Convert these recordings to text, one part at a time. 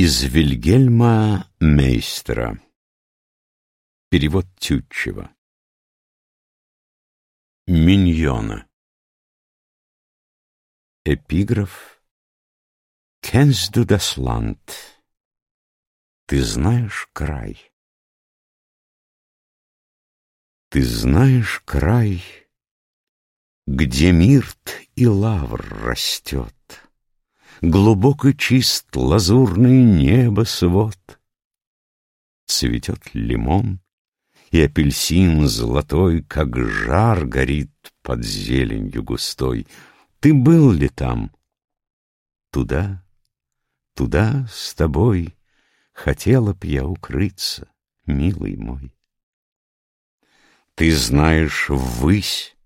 Из Вильгельма Мейстера. Перевод Тютчева. Миньона. Эпиграф. Das Land? Ты знаешь край. Ты знаешь край, где мирт и лавр растет, Глубок и чист лазурный небо свод. Цветет лимон, и апельсин золотой, Как жар горит под зеленью густой. Ты был ли там? Туда, туда с тобой Хотела б я укрыться, милый мой. Ты знаешь ввысь,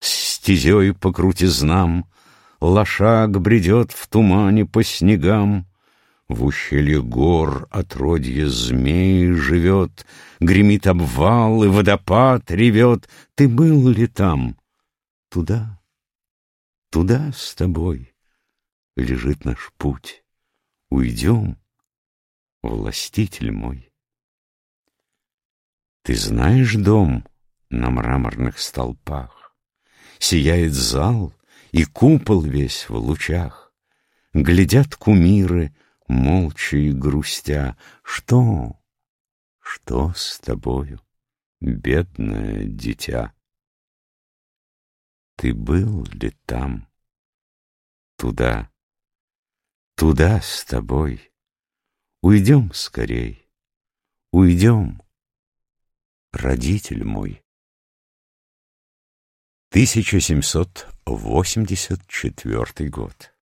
стезей по крутизнам, Лошак бредет в тумане по снегам, В ущелье гор отродье змей живет, Гремит обвал и водопад ревет. Ты был ли там? Туда, туда с тобой Лежит наш путь. Уйдем, властитель мой. Ты знаешь дом на мраморных столпах? Сияет зал, и купол весь в лучах. Глядят кумиры, молча и грустя. Что, что с тобою, бедное дитя? Ты был ли там, туда, туда с тобой? Уйдем скорей, уйдем родитель мой. 1784 год.